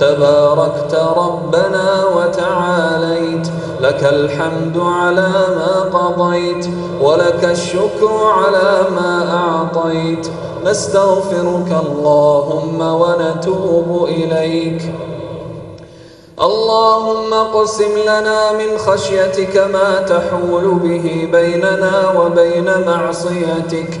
تباركت ربنا وتعاليت. لك الحمد على ما قضيت ولك الشكر على ما أعطيت. نستغفرك اللهم ونتوب إليك. اللهم قسم لنا من خشيتك ما تحول به بيننا وبين معصيتك.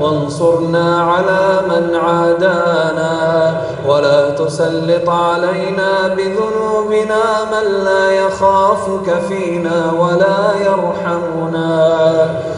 وانصرنا على من عادانا. ولا تسلط علينا بذنوبنا من لا يخافك فينا ولا يرحمنا.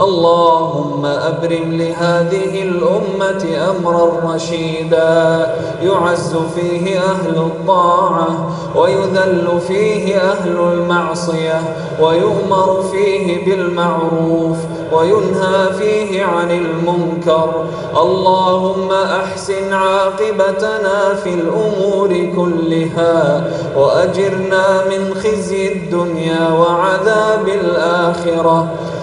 اللهم أبرم لهذه الأمة أمرا رشيدا. يعز فيه أهل الطاعة ويذل فيه أهل المعصية ويؤمر فيه بالمعروف وينهى فيه عن المنكر. اللهم أحسن عاقبتنا في الأمور كلها وأجرنا من خزي الدنيا وعذاب الآخرة.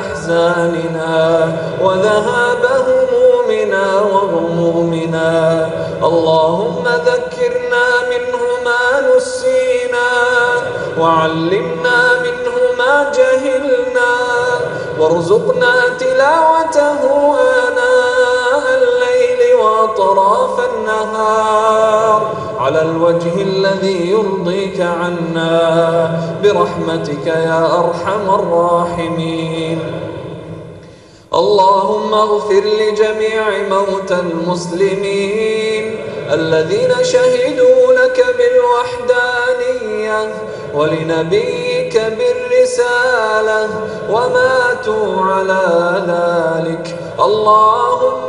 أحزاننا وذهاب همومنا وغمومنا اللهم ذكرنا منه ما نسينا وعلمنا منه ما جهلنا. وارزقنا تلاوته الليل وأطراف النهار. على الوجه الذي يرضيك عنا برحمتك يا أرحم الراحمين. اللهم اغفر لجميع موتى المسلمين الذين شهدوا لك بالوحدانية ولنبيك بالرسالة وماتوا على ذلك. اللهم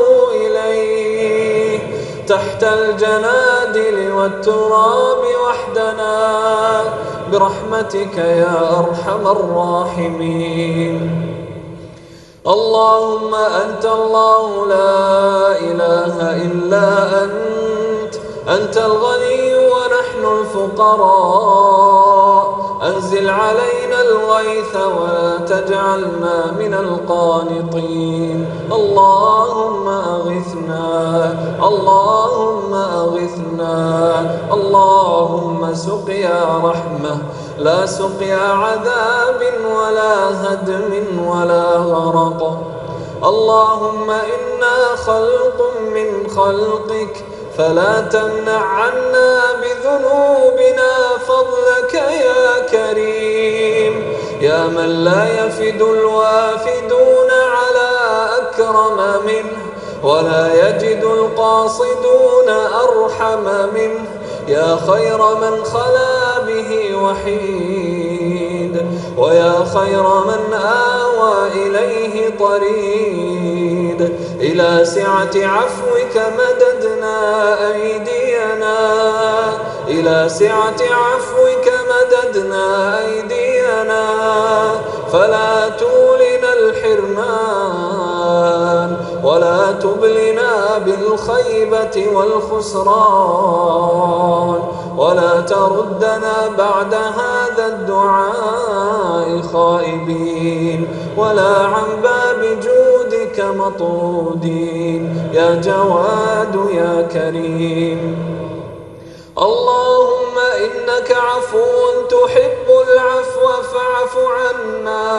تحت الجنادل والتراب وحدنا برحمتك يا أرحم الراحمين. اللهم أنت الله لا إله إلا أنت أنت الغني ونحن الفقراء. أنزل علينا الغيث ولا تجعلنا من القانطين. اللهم أغثنا اللهم أغثنا اللهم سقيا رحمة. لا سقيا عذاب ولا هدم ولا غرق. اللهم إنا خلق من خلقك. فلا تمنع عنا بذنوبنا فضلك يا كريم. يا من لا يفد الوافدون على أكرم منه ولا يجد القاصدون أرحم منه. يا خير من خلا به وحيد ويا خير من آوى إليه طريد. إلى سعة عفوك مددنا أيدينا. إلى سعة عفوك مددنا أيدينا. فلا تولنا الحرمان ولا تبلنا بالخيبة والخسران ولا تردنا بعد هذا الدعاء خائبين. ولا عن باب جودك مطرودين. يا جواد يا كريم. اللهم إنك عفو تحب العفو فاعف عنا.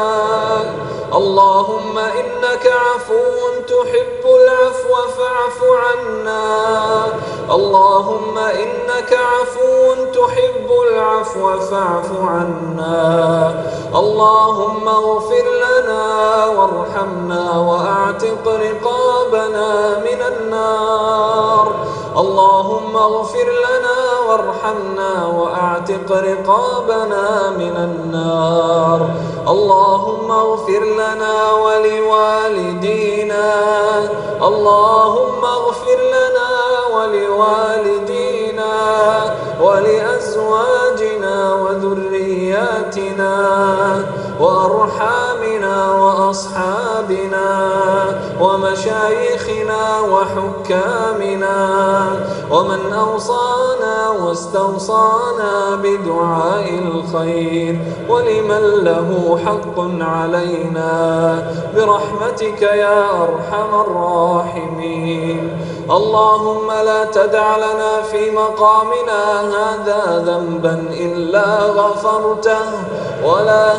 اللهم إنك عفو تحب العفو فاعف عنا. اللهم إنك عفو تحب العفو فاعف عنا. اللهم اغفر لنا وارحمنا وأعتق رقابنا من النار. اللهم اغفر لنا وارحمنا وأعتق رقابنا من النار. اللهم اغفر لنا ولوالدينا. اللهم اغفر لنا ولوالدينا ولأزواجنا وذرياتنا وأرحامنا وأصحابنا ومشايخنا وحكامنا ومن أوصانا واستوصانا بدعاء الخير ولمن له حق علينا برحمتك يا أرحم الراحمين. اللهم لا تدع لنا في مقامنا هذا ذنبا إلا غفرته ولا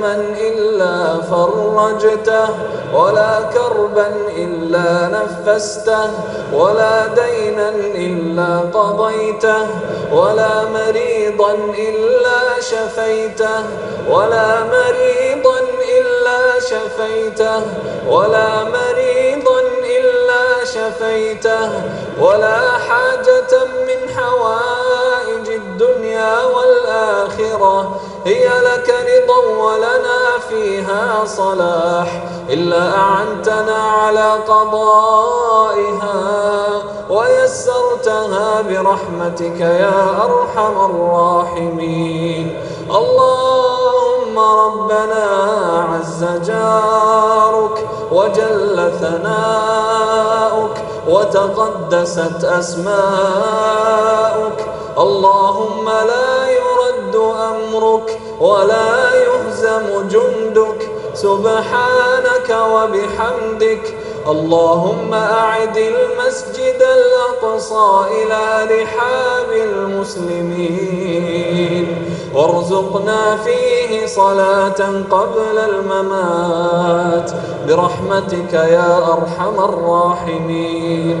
هما إلا فرجته ولا كربا إلا نفسته ولا دينا إلا قضيته ولا مريضا إلا شفيته ولا مريضا إلا شفيته ولا مريضا إلا شفيته ولا حاجة من حوائج الدنيا والآخرة. هي لك رضا ولنا فيها صلاح إلا أعنتنا على قضائها ويسرتها برحمتك يا أرحم الراحمين. اللهم ربنا عز جارك وجل ثناؤك وتقدست أسماؤك. اللهم لا أمرك ولا يهزم جندك. سبحانك وبحمدك اللهم أعد المسجد الأقصى إلى رحاب المسلمين. وارزقنا فيه صلاة قبل الممات. برحمتك يا أرحم الراحمين.